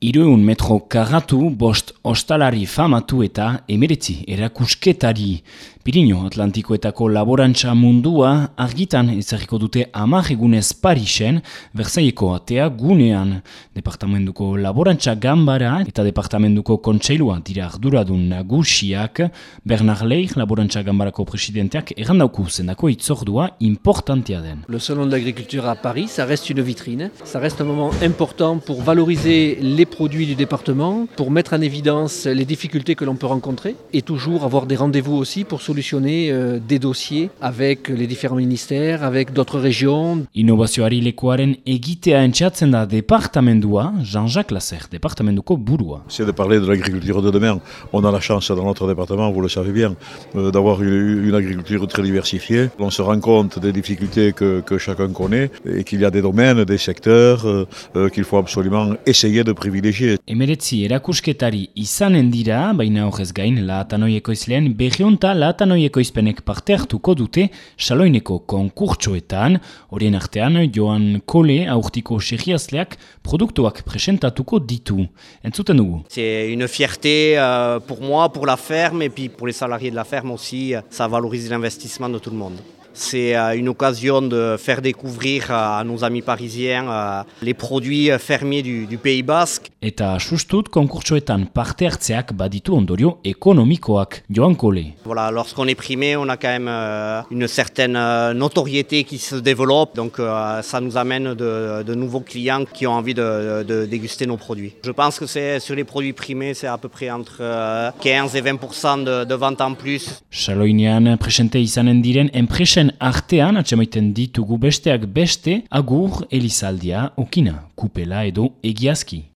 Irueun metro karratu, bost ostalari famatu eta emeretzi erakusketari. Pirino Atlantikoetako laborantza mundua argitan ezagiko dute amak egunez Parisen, Versaieko atea gunean. Departamentuko laborantza gambara eta departamentuko kontseilua dira arduradun nagusiak, Bernard Leir laborantza gambarako presidenteak errandauku zendako itzordua importantia den. Le salon de l'agriculture à Paris, ça reste une vitrine, ça reste un moment important pour valoriser les produits du département, pour mettre en évidence les difficultés que l'on peut rencontrer et toujours avoir des rendez-vous aussi pour solutionner euh, des dossiers avec les différents ministères, avec d'autres régions. Innovazioari lekuaren egitea entxatzen da departamentua, Jean-Jacques Lasser, departamentuko burua. C'est de parler de l'agriculture de demain. On a la chance dans notre département, vous le savez bien, euh, d'avoir une, une agriculture très diversifiée. On se rend compte des difficultés que, que chacun connaît et qu'il y a des domaines, des secteurs euh, euh, qu'il faut absolument essayer de privilégier. Emeretzi erakusketari izanen dira, baina horrez gain, lahatanoi ekoizlean berrionta lahatanoi ekoizpenek parte hartuko dute saloineko konkurtsoetan, horien artean Joan Kole aurtiko serriazleak produktuak presentatuko ditu. Entzuten dugu. C'est une fierté euh, pour moi, pour la ferme et puis pour les salariés de la ferme aussi. euh, Ça valorise l'investissement de tout le monde. C'est euh, une occasion de faire découvrir à nos amis parisiens les produits fermiers du, du Pays Basque. Eta sustut konkurtsoetan parte hartzeak baditu ondorio ekonomikoak. Joan Kole. Voilà, lorsqu'on est primé, on a quand même euh, une certaine euh, notoriété qui se développe. Donc euh, ça nous amène de, de nouveaux clients qui ont envie de, de déguster nos produits. Je pense que c'est sur les produits primés, c'est à peu près entre euh, 15 et 20 de, de vente en plus. Saloinean presente izanen diren enpresen artean atsemaiten ditugu besteak beste, agur Elizaldia, Okina, Kupela edo Egiazki.